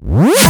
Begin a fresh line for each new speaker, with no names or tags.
What?